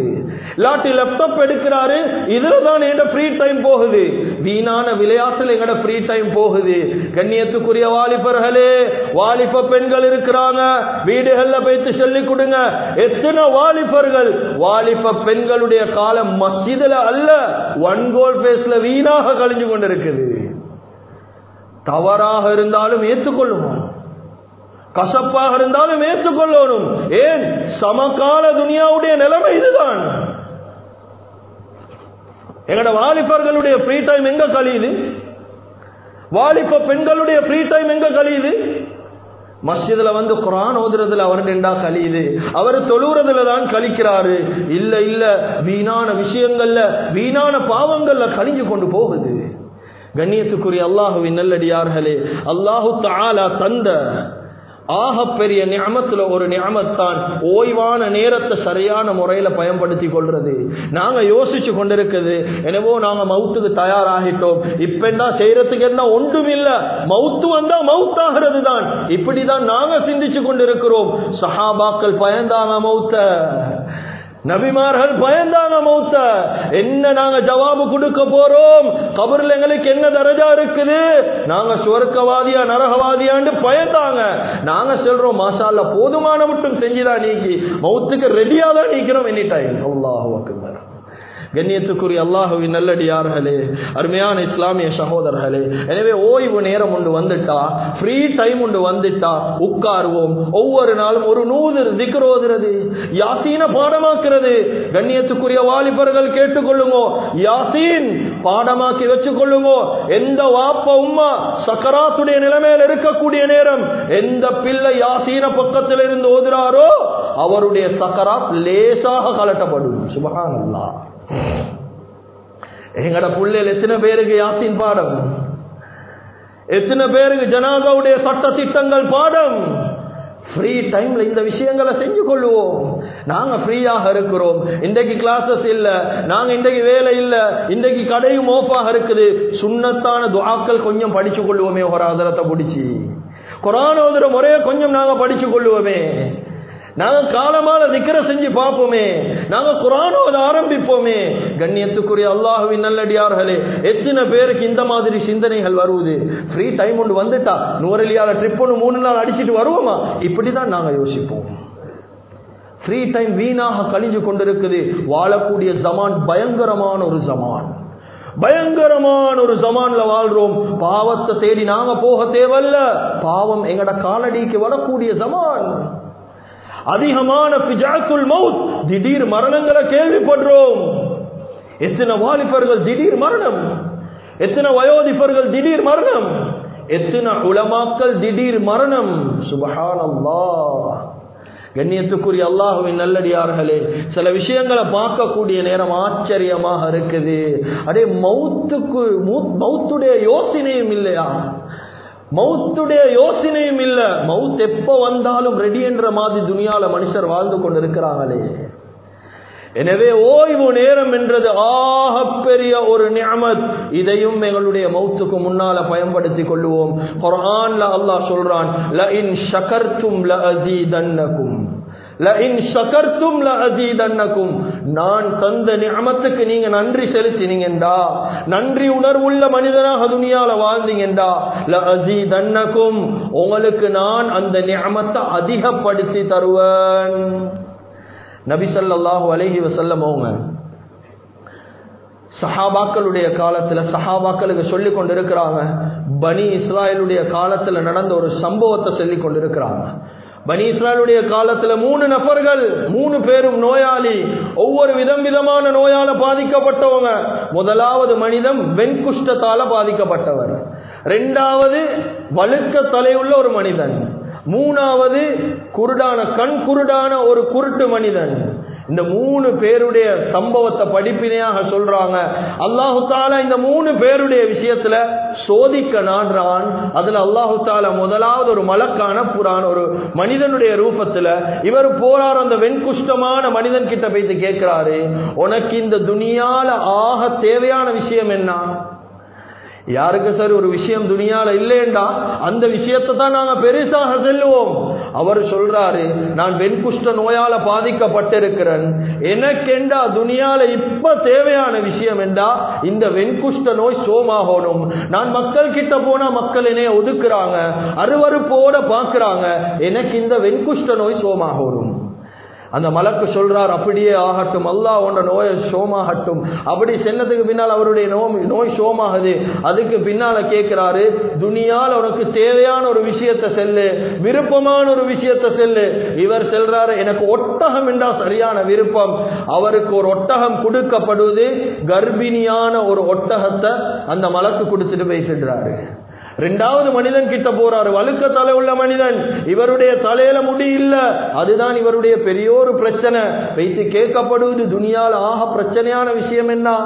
இல்லாட்டி லேப்டாப் எடுக்கிறாரு இதுல தான் என்ன ஃப்ரீ டைம் போகுது. வீணான விளையாட்டுல எங்கட ஃப்ரீ டைம் போகுது. கண்ணியத்துக்குரிய வாலிபர்களே வாலிப பெண்கள் இருக்கிறாங்க. வீடுகள்ல போய்த்து சொல்லி கொடுங்க. எத்தனை வாலிபர்கள்? வாலிப பெண்களுடைய காலம் மஸ்ஜிதுல அல்ல ஒன் கோல் பேஸ்ல வீணாக கழிஞ்சு கொண்டிருக்குது. தவறாக இருந்தாலும் ஏற்றுக்கொள்ளுவோம் கசப்பாக இருந்தாலும் ஏற்றுக்கொள்ளணும். ஏன்? சமகால துனியாவுடைய நிலைமை இதுதான். எங்கட வாலிபர்களுடைய ஃப்ரீ டைம் எங்க கழியுது? வாலிப பெண்களுடைய ஃப்ரீ டைம் எங்க கழியுது? மஸ்ஜிதுல வந்து குரான் ஓதுறதுல அவர் நின்றா கழியுது. அவர் தொழுறதுல தான் கழிக்கிறாரு. இல்ல இல்ல வீணான விஷயங்கள்ல வீணான பாவங்கள்ல கழிஞ்சு கொண்டு போகுது. கண்ணியத்துக்குரிய அல்லாஹுவின் நல்லடியார்களே அல்லாஹு தாலா தந்த ஆக பெரிய நியமத்துல ஒரு நியமத்தான் ஓய்வான நேரத்தை சரியான முறையில பயன்படுத்தி கொள்றது. நாங்க யோசிச்சு கொண்டிருக்குது எனவோ நாங்க மவுத்துக்கு தயாராகிட்டோம். இப்ப என்ன செய்யறதுக்கு என்ன ஒன்றும் இல்ல மவுத்து வந்தா மவுத்தாகிறது தான் இப்படிதான் நாங்க சிந்திச்சு கொண்டிருக்கிறோம். சஹாபாக்கள் பயந்தாங்க மவுத்த. நபிமார்கள் பயந்தாங்க மௌத்த. என்ன நாங்க ஜவாபு கொடுக்க போறோம்? கபர்ல எங்களுக்கு என்ன தரஜா இருக்குது? நாங்க சுவர்க்கவாதியா நரகவாதியான்னு பயந்தாங்க. நாங்க சொல்றோம் மாஷால்ல போதுமான மட்டும் செஞ்சுதான் நீக்கி. மௌத்துக்கு ரெடியா தான் நீக்கிறோம் எனி டைம் அல்லாஹ் கண்ணியத்துக்குரிய அல்லாஹுவின் நல்லடியார்களே அருமையான இஸ்லாமிய சகோதரர்களே எனவே ஓய்வு நேரம் ஒன்று வந்துட்டா ஃப்ரீ டைம் ஒன்று வந்துட்டா உட்காருவோம். ஒவ்வொரு நாளும் ஒரு நூறு திக்ரோதுறது யாசீன பாடமாக்குறது. கண்ணியத்துக்குரிய வாலிபர்கள் கேட்டுக்கொள்ளுங்க யாசீன் பாடமாக்கி வச்சுக்கொள்ளுங்க எந்த வாப்ப உம்மா சக்கராத்துடைய நிலைமையில் இருக்கக்கூடிய நேரம் எந்த பிள்ளை யாசீன பக்கத்தில் இருந்து ஓதுறாரோ அவருடைய சக்கராத் லேசாக கலட்டப்படும். சுபகான் அல்லா எங்கட புள்ளையில் எத்தனை பேருக்கு யாசின் பாடம்? எத்தனை பேருக்கு ஜனாதாவுடைய சட்ட திட்டங்கள் பாடம் ஃப்ரீ டைம்ல இந்த விஷயங்களை செஞ்சு கொள்வோம் நாங்க ஃப்ரீயாக இருக்கிறோம். இன்றைக்கு கிளாஸஸ் இல்ல. நாங்க இன்றைக்கு வேலை இல்ல. இன்றைக்கு கடையும் ஓஃபாக இருக்குது. சுண்ணத்தான துவாக்கள் கொஞ்சம் படிச்சு கொள்வோமே ஒரு ஆதரத்தை பிடிச்சி. குரான் ஓதுற முறையை கொஞ்சம் நாங்க படிச்சு கொள்வோமே நாங்க காலமால திக்கர செஞ்சு பார்ப்போமே நாங்க குரானோத ஆரம்பிப்போமே. கண்ணியத்துக்குரிய அல்லாஹுவின் நல்லடியார்களே எத்தனை பேருக்கு இந்த மாதிரி சிந்தனைகள் வருவது? ஃப்ரீ டைம் ஒன்று வந்துட்டா நூறலியால ட்ரிப் ஒன்று மூணு நாள் அடிச்சிட்டு வருவோமா? இப்படிதான் நாங்க யோசிப்போம். ஃப்ரீ டைம் வீணாக கழிஞ்சு கொண்டிருக்குது. வாழக்கூடிய ஜமான் பயங்கரமான ஒரு ஜமான் பயங்கரமான ஒரு ஜமான்ல வாழ்றோம். பாவத்தை தேடி நாங்க போக தேவையில்ல. பாவம் எங்கட காலடிக்கு வரக்கூடிய ஜமான் அதிகமான பிஜாக்குல் மவுத் திடீர் மரணங்களை கேள்விப்படுறோம். எத்தனை வாலிபர்கள் திடீர் மரணம்? எத்தனை வயோதிபர்கள் திடீர் மரணம்? எத்தனை உலமாக்கள் திடீர் மரணம்? சுபஹானல்லா கண்ணியத்துக்குரிய அல்லாஹுவின் நல்லடியார்களே சில விஷயங்களை பார்க்கக்கூடிய நேரம் ஆச்சரியமாக இருக்குது. அதே மௌத்துக்கு மௌத்துடைய யோசனையும் இல்லையா? மவுத்துடைய யோசனையும் இல்ல. மவுத் எப்ப வந்தாலும் ரெடி என்ற மாதிரி துனியால மனுஷர் வாழ்ந்து கொண்டிருக்கிறாங்களே. எனவே ஓய்வு நேரம் என்றது ஆக பெரிய ஒரு நியமத். இதையும் எங்களுடைய மௌத்துக்கு முன்னால பயன்படுத்தி கொள்ளுவோம் குர்ஆன்ல அல்லாஹ் சொல்றான் ல இன் ஷகர்த்தும் ல அஸீதன்னகும் நான் தந்த நியமத்துக்கு நீங்க நன்றி செலுத்தினீங்கண்டா. நன்றி உணர்வுள்ள மனிதனாக துணியால வாழ்ந்தீங்கண்டா. ல உங்களுக்கு நான் அந்த நியமத்தை அதிகப்படுத்தி தருவேன். நபி அலஹி வசல்லம் அவங்க சஹாபாக்களுடைய காலத்துல சஹாபாக்களுக்கு சொல்லி கொண்டிருக்கிறாங்க. பனி இஸ்ராயலுடைய காலத்துல நடந்த ஒரு சம்பவத்தை சொல்லி கொண்டிருக்கிறாங்க. பனி காலத்தில் காலத்துல மூணு நபர்கள் மூணு பேரும் நோயாளி. ஒவ்வொரு விதம் விதமான நோயால பாதிக்கப்பட்டவங்க. முதலாவது மனிதன் வெண்குஷ்டத்தால பாதிக்கப்பட்டவர். ரெண்டாவது வழுக்க தலையுள்ள ஒரு மனிதன். மூணாவது குருடான கண் குருடான ஒரு குருட்டு மனிதன். இந்த மூணு பேருடைய சம்பவத்தை படிப்பினையாக சொல்றாங்க. அல்லாஹு தாலா இந்த மூணு பேருடைய விஷயத்துல சோதிக்க நாடுறான். அதுல அல்லாஹு தாலா முதலாவது ஒரு மலக்கான புறான் ஒரு மனிதனுடைய ரூபத்துல இவர் போறார் அந்த வெண்குஷ்டமான மனிதன் கிட்ட போய்த்து கேட்கிறாரு. உனக்கு இந்த துனியால ஆக தேவையான விஷயம் என்ன? யாருக்கு சார் ஒரு விஷயம் துணியால இல்லைண்டா அந்த விஷயத்தை தான் நாங்க பெருசாக செல்லுவோம். அவர் சொல்றாரு நான் வெண்குஷ்ட நோயால பாதிக்கப்பட்டிருக்கிறேன். எனக்கெண்டா துணியால இப்ப தேவையான விஷயம் என்றா இந்த வெண்குஷ்ட நோய் சோமாகணும். நான் மக்கள் கிட்ட போனா மக்கள் என்னைய ஒதுக்குறாங்க அருவறுப்போட பாக்குறாங்க. எனக்கு இந்த வெண்குஷ்ட நோய் சோமாகணும். அந்த மலக்கு சொல்றார் அப்படியே ஆகட்டும். அல்லாஹ் உண்ட நோயை சோமாகட்டும். அப்படி சென்னதுக்கு பின்னால் அவருடைய நோய் நோய் சோமாகுது. அதுக்கு பின்னால கேட்கிறாரு துணியால் உனக்கு தேவையான ஒரு விஷயத்தை செல்லு. விருப்பமான ஒரு விஷயத்தை செல்லு. இவர் செல்றாரு எனக்கு ஒட்டகம் என்றால் சரியான விருப்பம். அவருக்கு ஒரு ஒட்டகம் கொடுக்கப்படுவது கர்ப்பிணியான ஒரு ஒட்டகத்தை அந்த மலக்கு கொடுத்துட்டு போய் சென்றாரு. ரெண்டாவது மனிதன் கிட்ட போறாரு. வழுக்க தலை உள்ள மனிதன். இவருடைய தலையில முடி இல்ல. அதுதான் இவருடைய பெரிய ஒரு பிரச்சனை. வைத்து கேட்கப்படுவது துணியால் ஆக பிரச்சனையான விஷயம் என்ன?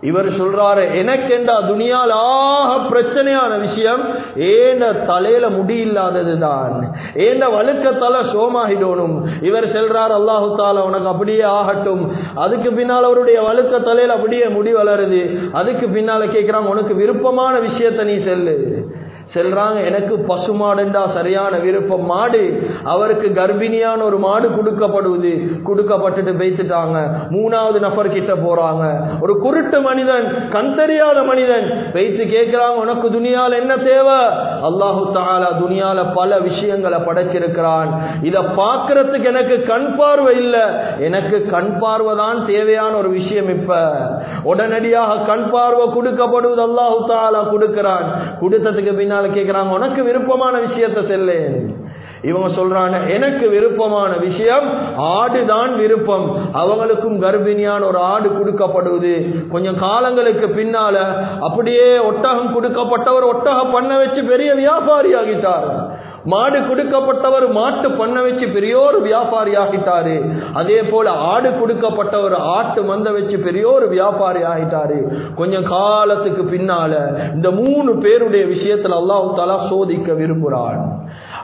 இவர் சொல்றாரு எனக்கெண்டா துணியால் ஆக பிரச்சனையான விஷயம் ஏண்ட தலையில முடி இல்லாததுதான்? ஏண்ட வழுக்க தலை சோமாகிடணும்? இவர் செல்றார் அல்லாஹு தால உனக்கு அப்படியே ஆகட்டும். அதுக்கு பின்னால் அவருடைய வழுக்க தலையில அப்படியே முடி வளருது. அதுக்கு பின்னால கேட்கிறாங்க உனக்கு விருப்பமான விஷயத்த நீ செல்லு. செல்றாங்க. எனக்கு பசுமாடுண்டா சரியான விருப்பம். மாடு அவருக்கு கர்ப்பிணியான ஒரு மாடு கொடுக்கப்படுவது கொடுக்கப்பட்டுட்டு வைத்துட்டாங்க மூணாவது நபர் கிட்ட போறாங்க. ஒரு குருட்டு மனிதன் கண் தெரியாத மனிதன் வைத்து கேட்கிறாங்க உனக்கு துனியால என்ன தேவை? அல்லாஹு தாலா துனியால பல விஷயங்களை படைச்சிருக்கிறான் இத பாக்குறதுக்கு எனக்கு கண் பார்வை இல்ல. எனக்கு கண் பார்வை தான் தேவையான ஒரு விஷயம் இப்ப. உடனடியாக கண் பார்வை கொடுக்கப்படுவது அல்லாஹு தாலா கொடுக்கிறான். கொடுத்ததுக்கு பின்னால் கேட்கிறாங்க உனக்கு விருப்பமான விஷயத்த செல்லேன் இவங்க சொல்றாங்க எனக்கு விருப்பமான விஷயம் ஆடுதான் விருப்பம். அவங்களுக்கும் கர்ப்பிணியான ஒரு ஆடு கொடுக்கப்படுவது. கொஞ்சம் காலங்களுக்கு பின்னால அப்படியே ஒட்டகம் கொடுக்கப்பட்டவர் ஒட்டகம் பண்ண வச்சு பெரிய வியாபாரி ஆகிட்டார் மாடு கொடுக்கப்பட்டவர் மாட்டு பண்ண வச்சு பெரியோர் வியாபாரி ஆகிட்டாரு அதே போல ஆடு கொடுக்கப்பட்டவர் ஆட்டு மந்த வச்சு பெரியோர் வியாபாரி ஆகிட்டாரு கொஞ்சம் காலத்துக்கு பின்னால இந்த மூணு பேருடைய விஷயத்துல அல்லாஹு தாலா சோதிக்க விரும்புகிறான்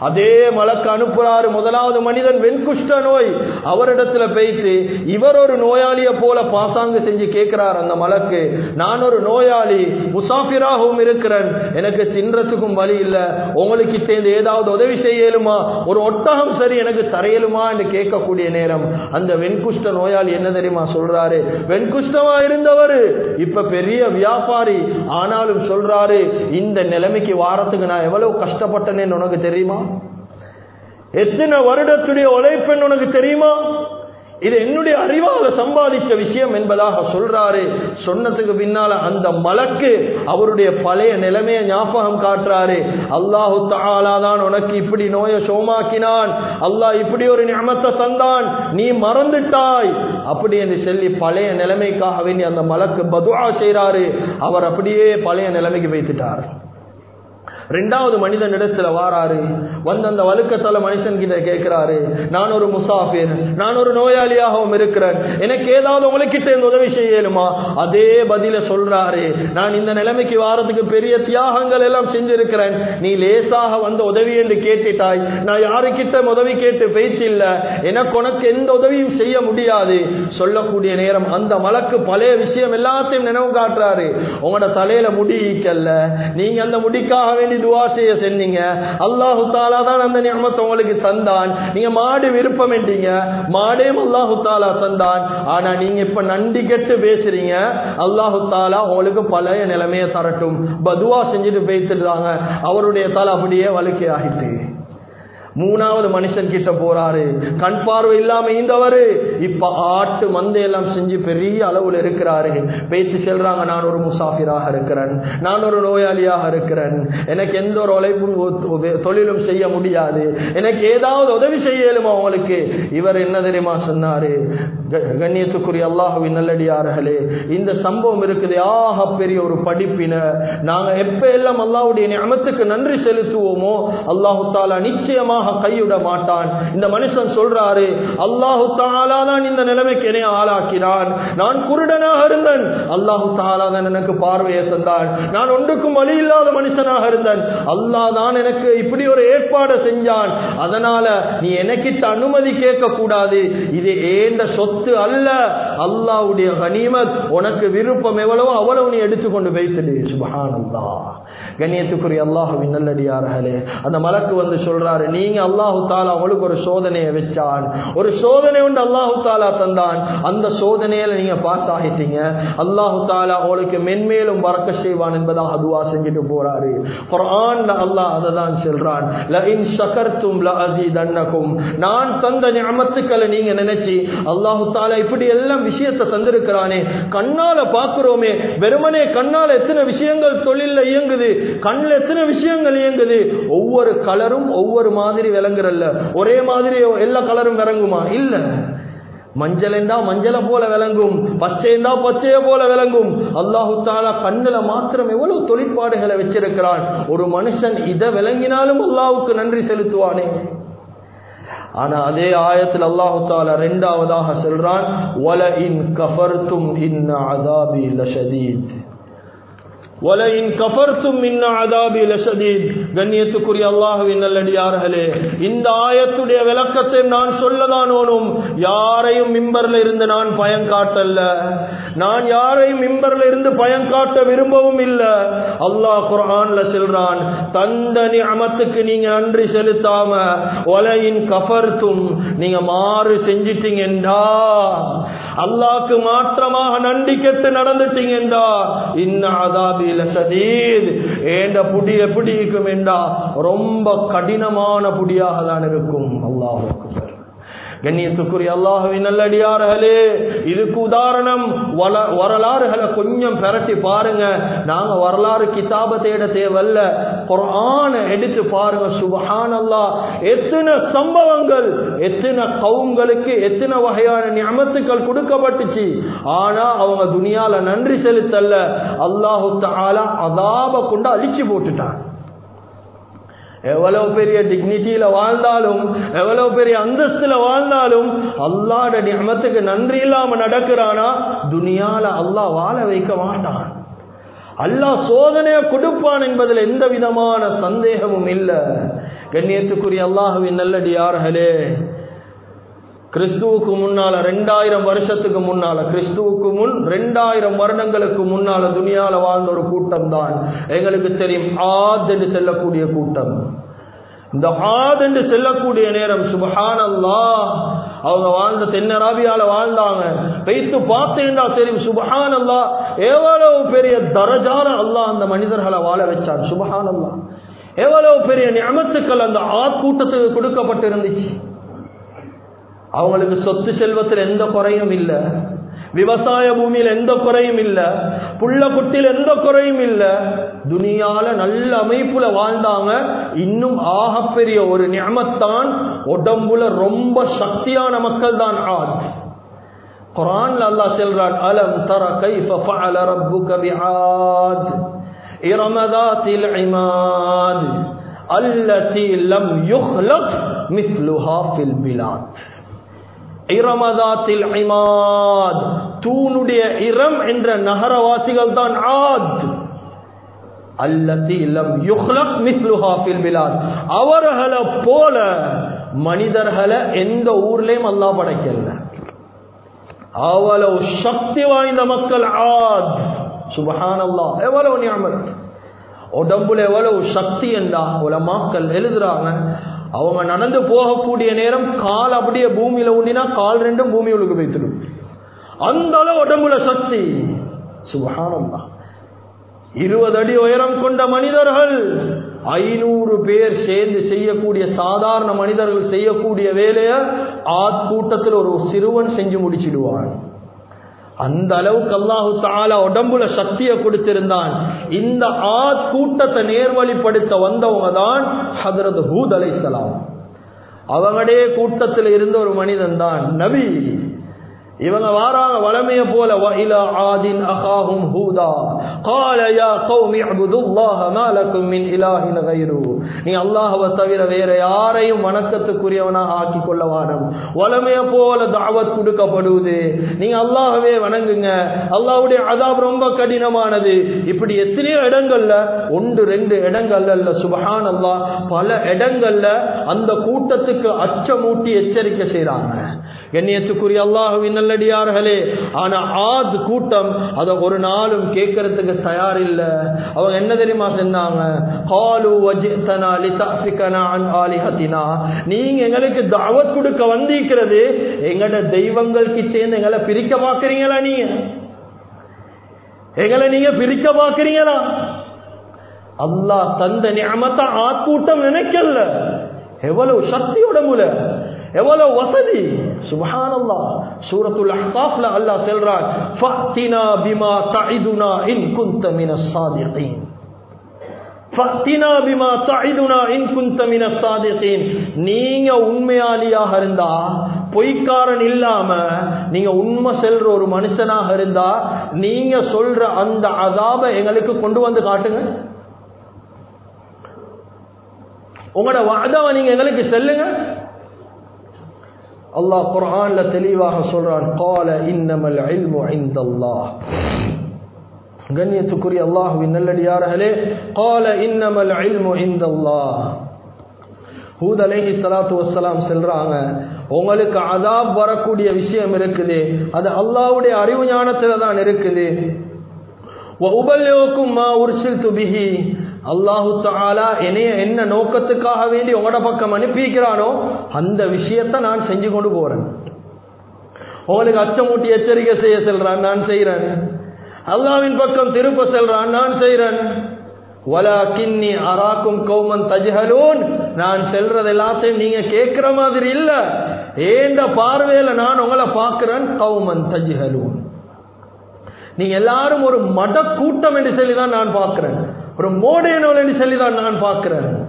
அதே மலக்கு அனுப்புறாரு முதலாவது மனிதன் வெண்குஷ்ட நோய். அவரிடத்துல பேய்த்து இவர் ஒரு நோயாளிய போல பாசாங்கு செஞ்சு கேட்கிறார் அந்த மலக்கு. நான் ஒரு நோயாளி முசாஃபிராகவும் இருக்கிறேன். எனக்கு தின்றதுக்கும் வழி இல்லை. உங்களுக்கு சேர்ந்து ஏதாவது உதவி செய்யலுமா? ஒரு ஒட்டகம் சரி எனக்கு தரையலுமா என்று கேட்கக்கூடிய நேரம். அந்த வெண்குஷ்ட நோயாளி என்ன தெரியுமா சொல்றாரு? வெண்குஷ்டமா இருந்தவர். இப்ப பெரிய வியாபாரி. ஆனாலும் சொல்றாரு இந்த நிலைமைக்கு வாரத்துக்கு நான் எவ்வளவு கஷ்டப்பட்டேன்னு உனக்கு தெரியுமா? எத்தனை வருடத்துடைய உழைப்பெண் உனக்கு தெரியுமா? இது என்னுடைய அறிவால சம்பாதிச்ச விஷயம் என்பதாக சொல்றாரு. சொன்னதுக்கு பின்னால அந்த மலக்கு அவருடைய பழைய நிலைமையை ஞாபகம் காட்டுறாரு. அல்லாஹு தாலா தான் உனக்கு இப்படி நோயை சோமாக்கினான் அல்லாஹ் இப்படி ஒரு நியமத்தை தந்தான். நீ மறந்துட்டாய். அப்படி என்று சொல்லி பழைய நிலைமைக்காக வேண்டி அந்த மலக்கு பதுவா செய்கிறாரு அவர் அப்படியே பழைய நிலைமைக்கு வைத்துட்டார் ரெண்டாவது மனிதன் இடத்துல வாராரு. வந்து அந்த வழுக்கத்தல மனுஷன் கிட்ட கேட்கிறாரு நான் ஒரு முசாஃபிர் நான் ஒரு நோயாளியாகவும் இருக்கிறேன். எனக்கு ஏதாவது உங்களுக்கிட்ட இந்த உதவி செய்யணுமா? அதே பதில சொல்றாரு நான் இந்த நிலைமைக்கு வாரத்துக்கு பெரிய தியாகங்கள் எல்லாம் செஞ்சிருக்கிறேன். நீ லேசாக வந்த உதவி என்று கேட்டுட்டாய். நான் யாருக்கிட்ட உதவி கேட்டு பேச்சில்ல எனக்கு உனக்கு எந்த உதவியும் செய்ய முடியாது. சொல்லக்கூடிய நேரம் அந்த மலக்கு பழைய விஷயம் எல்லாத்தையும் நினைவு காட்டுறாரு. உங்களோட தலையில முடிக்கல்ல நீங்க அந்த முடிக்காக வேண்டி துவா செய்ய சென்னீங்க. அல்லாஹு தாலா தான் அந்த நியமத்தை உங்களுக்கு தந்தான். நீங்க மாடு விருப்பம் என்றீங்க. மாடேம் அல்லாஹு தாலா தந்தான். ஆனா நீங்க இப்ப நண்டி கெட்டு பேசுறீங்க. அல்லாஹு தாலா உங்களுக்கு பழைய நிலைமையை தரட்டும். பதுவா செஞ்சுட்டு பேசிடுறாங்க அவருடைய தலை அப்படியே வலுக்கே ஆகிட்டு. மூணாவது மனுஷன் கிட்ட போறாரு. கண் பார்வை இல்லாம ஈந்தவரு. இப்ப ஆட்டு மந்தையெல்லாம் செஞ்சு பெரிய அளவுல இருக்கிறாரு. பேச்சு செல்றாங்க நான் ஒரு முசாஃபிராக இருக்கிறேன். நான் ஒரு நோயாளியாக இருக்கிறேன். எனக்கு எந்த ஒரு உழைப்பும் தொழிலும் செய்ய முடியாது. எனக்கு ஏதாவது உதவி செய்யலுமா அவங்களுக்கு இவர் என்ன தெரியுமா சொன்னாரு? கண்ணியத்துக்குரிய அல்லாஹுவின் நல்லடியார்களே இந்த சம்பவம் இருக்குது. ஆக பெரிய ஒரு படிப்பின. நாங்க எப்ப எல்லாம் அல்லாவுடைய நியமத்துக்கு நன்றி செலுத்துவோமோ அல்லாஹு தாலா நிச்சயமாக கைவிட மாட்டான். இந்த மனுஷன் சொல்றாரு அல்லாஹு தாலா தான் இந்த நிலைமைக்கு என்னை ஆளாக்கினான். நான் குருடனாக இருந்தேன். அல்லாஹு தாலா தான் எனக்கு பார்வையை தந்தான். நான் ஒன்றுக்கும் வழி இல்லாத மனுஷனாக இருந்தேன். அல்லாஹ் தான் எனக்கு இப்படி ஒரு ஏற்பாடை செஞ்சான். அதனால நீ எனக்கு அனுமதி கேட்க கூடாது இது ஏண்ட சொத்து அல்ல. அல்லாவுடைய கனிமத் உனக்கு விருப்பம் எவ்வளவோ அவ்வளவு நீ எடுத்துக்கொண்டு வைத்தது சுபஹானல்லா கண்ணியத்துக்குரிய அல்லாஹுவின் நல்லடியார்களே அந்த மலக்கு வந்து சொல்றாரு நீங்க நீங்க அல்லாஹு தாலா உங்களுக்கு ஒரு சோதனையை வச்சான். ஒரு சோதனை உண்டு அல்லாஹு தாலா தந்தான். அந்த சோதனையில நீங்க பாஸ் ஆகிட்டீங்க. அல்லாஹு தாலா உங்களுக்கு மென்மேலும் பறக்க செய்வான் என்பதாக அதுவா செஞ்சுட்டு போறாரு. குர்ஆன்ல அல்லாஹ் அதை தான் சொல்றான். லஇன் ஷகர்தும் லஅஸீதன்னகும். நான் தந்த நிஅமத்துக்களை நீங்க நினைச்சு அல்லாஹு தாலா இப்படி எல்லாம் விஷயத்தை தந்திருக்கிறானே. கண்ணால பாக்குறோமே வெறுமனே கண்ணால எத்தனை விஷயங்கள் தொழில இயங்குது கண்ணில் எத்தனை விஷயங்கள் இயங்குது. ஒவ்வொரு கலரும் ஒவ்வொரு மாதிரி மாதிரி விளங்குறல்ல. ஒரே மாதிரி எல்லா கலரும் விளங்குமா? இல்ல. மஞ்சள் என்றா மஞ்சளை போல விளங்கும். பச்சை என்றா பச்சையை போல விளங்கும். அல்லாஹு தாலா கண்ணில் மாத்திரம் எவ்வளவு தொழிற்பாடுகளை வச்சிருக்கிறான். ஒரு மனுஷன் இதை விளங்கினாலும் அல்லாஹுக்கு நன்றி செலுத்துவானே. ஆனா அதே ஆயத்தில் அல்லாஹு தாலா ரெண்டாவதாக சொல்றான் வல இன் கஃபர்தும் இன் அதாபி லஷதீத். வலையின் கபர்த்தும் மின்ன அதாபி லசதீத் கண்ணியத்துக்குரிய அல்லாஹுவின் நல்லடியார்களே இந்த ஆயத்துடைய விளக்கத்தை நான் சொல்லதான் ஓனும் யாரையும் மிம்பர்ல இருந்து நான் பயம் காட்டல்ல. நான் யாரையும் மிம்பர்ல இருந்து பயம் காட்ட விரும்பவும் இல்லை. அல்லாஹ் குரான்ல செல்றான் தந்த அமத்துக்கு நீங்க நன்றி செலுத்தாம ஒலையின் கபர்த்தும் நீங்க மாறு செஞ்சிட்டீங்கடா அல்லாக்கு மாற்றமாக நன்றி கெட்டு நடந்துட்டீங்க என்றா இன்னாதாபில சதீத் ஏண்ட புடி எப்படி இருக்கும் என்றா ரொம்ப கடினமான புடியாக தான் இருக்கும். அல்லாஹ் கண்ணியத்துக்குரிய அல்லாஹுவின் நல்லடியார்களே இதுக்கு உதாரணம் வரலாறுகளை கொஞ்சம் பெரட்டி பாருங்க. நாங்க வரலாறு கிதாப தேட தேவல்ல குரான எடுத்து பாருங்க சுபஹான் அல்லாஹ் எத்தனை சம்பவங்கள் எத்தனை கவுங்களுக்கு எத்தனை வகையான நியமத்துக்கள் கொடுக்கப்பட்டுச்சு. ஆனா அவங்க துணியால நன்றி செலுத்தல்ல அல்லாஹு தாலா அதாப கொண்டு அழிச்சு போட்டுட்டான். எவ்வளவு பெரிய டிக்னிட்டியில வாழ்ந்தாலும் எவ்வளவு பெரிய அந்தஸ்துல வாழ்ந்தாலும் அல்லாட நியமத்துக்கு நன்றி இல்லாம நடக்கிறானா? துனியால அல்லாஹ் வாழ வைக்க மாட்டான். அல்லாஹ் சோதனையை கொடுப்பான் என்பதில் எந்த விதமான சந்தேகமும் இல்லை. கண்ணியத்துக்குரிய அல்லாஹுவின் நல்லடியார்களே கிறிஸ்துவுக்கு முன்னால ரெண்டாயிரம் வருஷத்துக்கு முன்னால கிறிஸ்துவுக்கு முன் ரெண்டாயிரம் வருடங்களுக்கு முன்னால துணியால வாழ்ந்த ஒரு கூட்டம் தான் எங்களுக்கு தெரியும் ஆத் என்று செல்லக்கூடிய கூட்டம். இந்த ஆத் என்று செல்லக்கூடிய நேரம் சுபஹானல்லா அவங்க வாழ்ந்த தென்னராபியால வாழ்ந்தாங்க. வைத்து பார்த்தேன்டா தெரியும் சுபஹானல்லா எவ்வளவு பெரிய தரஜான அல்லாஹ் அந்த மனிதர்களை வாழ வச்சான் சுபஹானல்லா எவ்வளவு பெரிய நியமத்துக்கள் அந்த ஆத் கூட்டத்துக்கு கொடுக்கப்பட்டிருந்துச்சு. அவங்களுக்கு சொத்து செல்வத்தில் எந்த குறையும் இல்லை. விவசாய பூமியில் எந்த குறையும் இல்லை. புள்ள குட்டியில் எந்த குறையும் இல்லை. துனியால நல்ல அமைப்புல வாழ்ந்தாங்க. இன்னும் ஆகப்பெரிய ஒரு நியமத்தான் உடம்புல ரொம்ப சக்தியான மக்கள் தான் ஆத். குரான்ல அல்லா செல்றான் அலம் தர கைஃப ஃபஅல ஆத் பிஆத். இரமதாத்தில் இமாத் அல்லதி லம் யுஹ்லக் மித்லுஹா ஃபில் பிலாத். இரமதாத்தில் ஐமாத் தூணுடைய இரம் என்ற நகரவாசிகள் தான் ஆத். அல்லத்தி இல்லம் யுஹ்லக் மிஸ்லுஹா ஃபில் பிலாத். அவர்களை போல மனிதர்களை எந்த ஊர்லயும் அல்லா படைக்கல. அவ்வளவு சக்தி வாய்ந்த மக்கள் ஆத். சுபஹானல்லாஹ் எவ்வளவு நியமத். உடம்புல எவ்வளவு சக்தி என்றா உலமாக்கள் எழுதுறாங்க அவங்க நடந்து போகக்கூடிய நேரம் கால் அப்படியே பூமியில ஊண்டினா கால் ரெண்டும் பூமி உழுகு வைத்திடும் அந்த அளவு உடம்புல சக்தி. சுகானம்மா இருபது அடி உயரம் கொண்ட மனிதர்கள் ஐநூறு பேர் சேர்ந்து செய்யக்கூடிய சாதாரண மனிதர்கள் செய்யக்கூடிய வேலையை ஆட்கூட்டத்தில் ஒரு சிறுவன் செஞ்சு முடிச்சிடுவான். அந்த அளவுக்கு அல்லாஹு தாலா உடம்புல சக்தியை கொடுத்திருந்தான் இந்த ஆத் கூட்டத்தை நேர்வழிப்படுத்த வந்தவங்க தான் ஹதரத் ஹூத் அலைசலாம் அவங்களே கூட்டத்தில் இருந்த ஒரு மனிதன் தான் நபி இவங்க வாராங்க வளமைய போல وَإِلَى عَادٍ أَخَاهُمْ هُودًا قَالَ يَا قَوْمِ اعْبُدُوا اللَّهَ مَا لَكُمْ مِنْ إِلَٰهٍ غَيْرُهُ நீ அல்லாஹவை தவிர வேற யாரையும் வணக்கத்துக்குரியவனா ஆக்கி கொள்ள வாரம். வளமைய போல தாவத் கொடுக்கப்படுவது. நீங்க அல்லாஹவே வணங்குங்க. அல்லாவுடைய அதாப் ரொம்ப கடினமானது. இப்படி எத்தனையோ இடங்கள்ல ஒன்று ரெண்டு இடங்கள்ல இல்ல சுபஹான் அல்லாஹ் பல இடங்கள்ல அந்த கூட்டத்துக்கு அச்சமூட்டி எச்சரிக்கை செய்றாங்க. கண்ணியத்துக்குரிய அல்லாஹுவின் நல்லடியார்களே ஆனா ஆத் கூட்டம் அதை ஒரு நாளும் கேட்கறதுக்கு தயார் இல்ல அவங்க என்ன தெரியுமா செஞ்சாங்க? காலு லிதஃபிகனா அன் ஆலிஹத்தினா. நீங்க எங்களுக்கு தாவத் கொடுக்க வந்திருக்கிறது. எங்கட தெய்வங்கள் கிட்டேந்து எங்களை பிரிக்க பாக்குறீங்களா நீங்க? எங்களை நீங்க பிரிக்க பாக்குறீங்களா அல்லாஹ் தந்த நியமத்தை ஆட்கூட்டம் நினைக்கல. எவ்வளவு சக்தியோட முல எவ்வளவு வசதி. சுபஹானல்லா சூரத்துல் அஹ்காஃப்ல அல்லாஹ் சொல்றான் ஃபத்தினா பிமா தஇதுனா இன் குன்த மினஸ் சாதிகீன் ஃபத்தினா பிமா தஇதுனா இன் குன்த மினஸ் சாதிகீன் நீங்க உண்மையாளியாக இருந்தா பொய்க்காரன் இல்லாம நீங்க உண்மை செல்ற ஒரு மனுஷனாக இருந்தா நீங்க சொல்ற அந்த அதாப எங்களுக்கு கொண்டு வந்து காட்டுங்க. உங்களோட வாதாவை நீங்க எங்களுக்கு செல்லுங்க. அல்லாஹ் குரான்ல தெளிவாக சொல்றான் கால இன்னமல் இல்மு இந்தல்லாஹ். கண்ணியத்துக்குரிய அல்லாஹுவின் நல்லடியார்களே கால இன்னமல் இல்மு இந்தல்லாஹ். ஹூத் அலைஹி ஸலாத்து வஸ்ஸலாம் சொல்றாங்க உங்களுக்கு அதாப் வரக்கூடிய விஷயம் இருக்குது அது அல்லாவுடைய அறிவு ஞானத்துல தான் இருக்குது. உபல்யோக்கும் மா உர்சில்து துபிஹி அல்லாஹு தாலா என்னைய என்ன நோக்கத்துக்காக வேண்டி உங்களோட பக்கம் அனுப்பிக்கிறானோ அந்த விஷயத்தை நான் செஞ்சு கொண்டு போறேன். உங்களுக்கு அச்சமூட்டி எச்சரிக்கை செய்ய செல்றான் நான் செய்கிறேன் அல்லாவின் பக்கம் திருப்ப செல்றான் நான் செய்கிறேன் வலாக்கின்னி அராக்கும் கௌமன் தஜ்ஹலூன். நான் செல்றது எல்லாத்தையும் நீங்க கேட்கிற மாதிரி இல்ல. ஏண்ட பார்வையில நான் உங்களை பார்க்கிறேன் கௌமன் தஜ்ஹலூன். நீங்க எல்லாரும் ஒரு மத கூட்டம் என்று சொல்லிதான் நான் பார்க்கிறேன். ஒரு மோடையனோல் என்று சொல்லிதான் நான் பார்க்கிறேன்.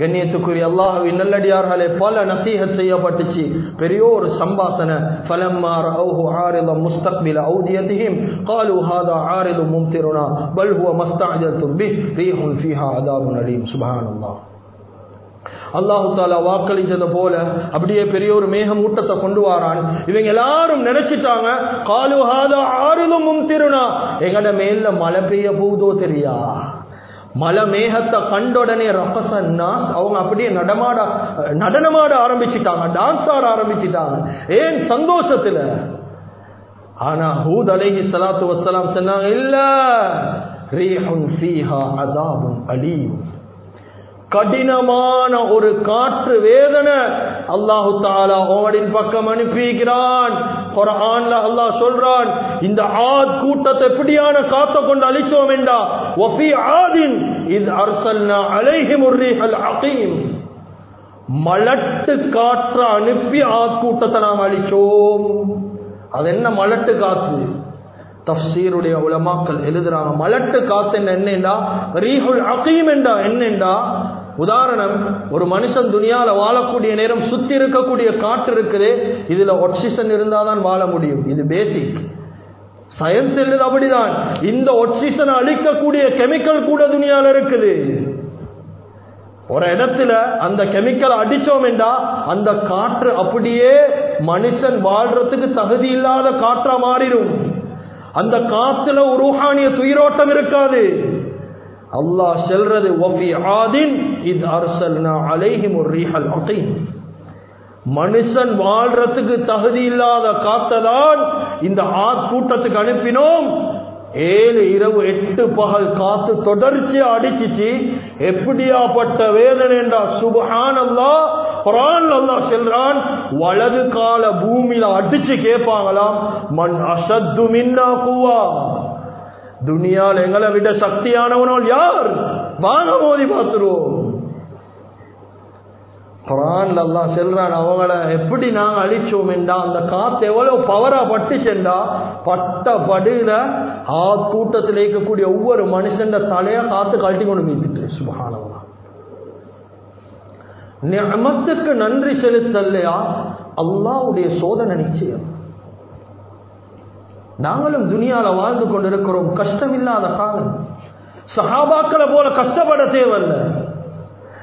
கண்ணியத்துக்குரிய அல்லாஹுவின் நல்லடியார்களே பல நசீகத் செய்யப்பட்டுச்சு பெரிய ஒரு சம்பாசனை فلما رأوه عارضا مستقبل أوديتهم قالوا هذا عارض ممطرنا بل هو ما استعجلتم به ريح فيها عذاب أليم سبحان الله அல்லாஹு தாலா வாக்களித்தது போல அப்படியே பெரிய ஒரு மேகமூட்டத்தை கொண்டு வாரான் இவங்க எல்லாரும் நினைச்சிட்டாங்க காலு ஹாதா ஆறுதும் மும்திருனா எங்கட மேல மழை பெய்ய போகுதோ தெரியா மலை மேகத்தை கண்டோடனே ரப்பசன்னாஸ் அவங்க அப்படியே நடமாட நடனமாட ஆரம்பிச்சிட்டாங்க டான்ஸ் ஆட ஆரம்பிச்சிட்டாங்க. ஏன்? சந்தோஷத்துல. ஆனா ஹூத் அலைஹி சலாத்து வசலாம் சொன்னாங்க இல்ல ரீஹுன் ஃபீஹா அதாபுன் அலீம். கடினமான ஒரு காற்று வேதனை அல்லாஹு தாலா ஓடின் பக்கம் அனுப்பிக்கிறான் குரான்ல அல்லாஹ் சொல்றான் இந்த ஆத் கூட்டத்தை எப்படியான காத்த கொண்டு அழிச்சோம் என்றா? ஒஃபி ஆதின் இது அர்சல்னா அலைஹிம் உர்ரிஹல் அகீம். மலட்டு காற்று அனுப்பி ஆத் கூட்டத்தை நாம் அழிச்சோம். அது என்ன மலட்டு காத்து? தப்சீருடைய உலமாக்கள் எழுதுறாங்க மலட்டு காத்து என்னண்டா ரீஹுல் அகீம் என்றா? என்னண்டா உதாரணம் ஒரு மனுஷன் துணியால வாழக்கூடிய நேரம் சுத்தி இருக்கக்கூடிய காற்று இருக்குது இதுல ஆக்சிஜன் இருந்தாதான் வாழ முடியும். இது பேசிக் சயின்ஸ் என்னது அப்படிதான். இந்த ஆக்சிஜனை அழிக்கக்கூடிய கெமிக்கல் கூட துணியால இருக்குது. ஒரு இடத்துல அந்த கெமிக்கல் அடிச்சோம் என்றா அந்த காற்று அப்படியே மனுஷன் வாழ்றதுக்கு தகுதி இல்லாத காற்றா மாறிடும். அந்த காத்துல ஒரு ரூஹானிய துயிரோட்டம் இருக்காது. அல்லாஹ் செல்றது ஒஃபி ஆதின் இது அர்சல்னா அலைஹிம் ஒரு ரீஹல் அகீம். மனுஷன் வாழ்றதுக்கு தகுதி இல்லாத காத்ததான் இந்த ஆட்கூட்டத்துக்கு அனுப்பினோம். ஏழு இரவு எட்டு பகல் காத்து தொடர்ச்சியா அடிச்சிச்சு. எப்படியாப்பட்ட வேதனை என்றா சுபஹானல்லா குரான் அல்லா செல்றான் வலது கால பூமியில அடிச்சு கேட்பாங்களாம் மண் அசத்து மின்னா கூவா. துனியால் எங்களை விட சக்தியானவனால் யார்? வாங்க மோதி பார்த்துருவோம். குரான்ல அல்லா செல்றான் அவங்கள எப்படி நாங்க அழிச்சோம் என்றா அந்த காத்து எவ்வளவு பவரா பட்டுச்சென்றா பட்ட படுல ஆ கூட்டத்தில் இருக்கக்கூடிய ஒவ்வொரு மனுஷன் தலைய காத்து கழட்டி கொண்டு மீத்துட்டு சுபகானவா நியமத்துக்கு நன்றி செலுத்தல்லையா? அல்லாவுடைய சோதனை நிச்சயம். நாங்களும் துனியால வாழ்ந்து கொண்டிருக்கிறோம். கஷ்டம் இல்லாத காலம். சஹாபாக்களை போல கஷ்டப்பட தேவையில்ல.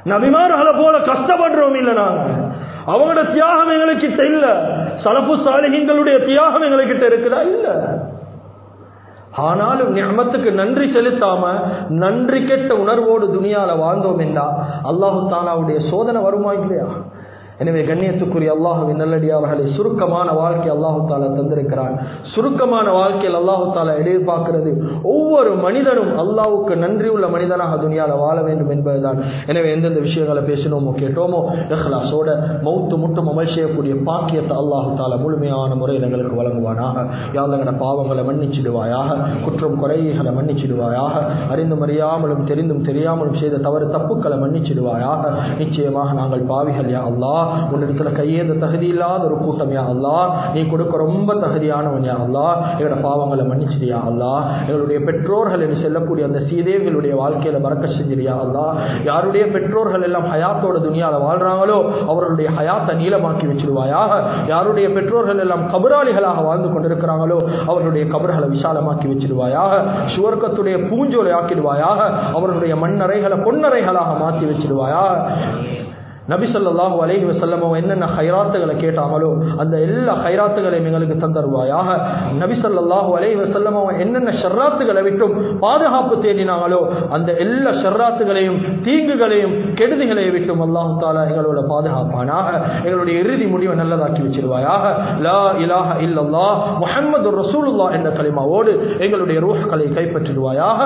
நபிமார்களை போல கஷ்டப்படுறோம் இல்ல நாங்க. அவங்களோட தியாகம் எங்களுக்கிட்ட இல்ல. சலப்பு சாலிகங்களுடைய தியாகம் எங்களுக்கிட்ட இருக்குதா? இல்ல. ஆனாலும் ஞாபத்துக்கு நன்றி செலுத்தாம நன்றி கெட்ட உணர்வோடு துணியால வாழ்ந்தோம் என்றா அல்லாஹு தாலாவுடைய சோதனை வருமா இல்லையா? எனவே கண்ணியத்துக்குரிய அல்லாஹுவின் நல்லடியார்களை சுருக்கமான வாழ்க்கை அல்லாஹு தாலா தந்திருக்கிறான். சுருக்கமான வாழ்க்கையில் அல்லாஹு தாலா எதிர்பார்க்கிறது. ஒவ்வொரு மனிதனும் அல்லாவுக்கு நன்றி உள்ள மனிதனாக துணியால வாழ வேண்டும் என்பதுதான். எனவே எந்தெந்த விஷயங்களை பேசினோமோ கேட்டோமோ இஹ்லாசோட மௌத்து முட்டும் அமல் செய்யக்கூடிய பாக்கியத்தை அல்லாஹு தாலா முழுமையான முறையில் எங்களுக்கு வழங்குவானாக. யாழ்லங்கட பாவங்களை மன்னிச்சிடுவாயாக குற்றம் குறைகளை மன்னிச்சிடுவாயாக அறிந்தும் அறியாமலும் தெரிந்தும் தெரியாமலும் செய்த தவறு தப்புக்களை மன்னிச்சிடுவாயாக. நிச்சயமாக நாங்கள் பாவிகள் யா அல்லாஹ். உன்னிடத்துல கையேந்த தகுதி இல்லாத ஒரு கூட்டம் யா அல்லா நீ கொடுக்க ரொம்ப தகுதியானவன் யா அல்லா எங்களோட பாவங்களை மன்னிச்சிடியா அல்லா எங்களுடைய பெற்றோர்கள் என்று செல்லக்கூடிய அந்த சீதேவிகளுடைய வாழ்க்கையில மறக்க செஞ்சிடியா அல்லா யாருடைய பெற்றோர்கள் எல்லாம் ஹயாத்தோட துணியால வாழ்றாங்களோ அவர்களுடைய ஹயாத்தை நீளமாக்கி வச்சிருவாயாக. யாருடைய பெற்றோர்கள் எல்லாம் கபராளிகளாக வாழ்ந்து கொண்டிருக்கிறாங்களோ அவர்களுடைய கபர்களை விசாலமாக்கி வச்சிருவாயாக. சுவர்க்கத்துடைய பூஞ்சோலை ஆக்கிடுவாயாக. அவர்களுடைய மண்ணறைகளை பொன்னறைகளாக மாற்றி வச்சிருவாயாக. நபி ஸல்லல்லாஹு அலைஹி வஸல்லம் என்னென்ன ஹைராத்துகளை கேட்டாங்களோ அந்த எல்லா ஹைராத்துகளையும் எங்களுக்கு தந்தருவாயாக. நபி ஸல்லல்லாஹு அலைஹி வஸல்லம் என்னென்ன ஷர்ராத்துகளை விட்டும் பாதுகாப்பு தேடினாங்களோ அந்த எல்லா ஷர்ராத்துகளையும் தீங்குகளையும் கெடுதிகளையும் விட்டும் அல்லாஹ் தாலா எங்களோட பாதுகாப்பானாக. எங்களுடைய இறுதி முடிவை நல்லதாக்கி வச்சிருவாயாக. லா இலாஹ இல்லல்லா முஹம்மது ரசூலுல்லாஹ் என்ற கலிமாவோடு எங்களுடைய ரூஹ்களை கைப்பற்றிடுவாயாக.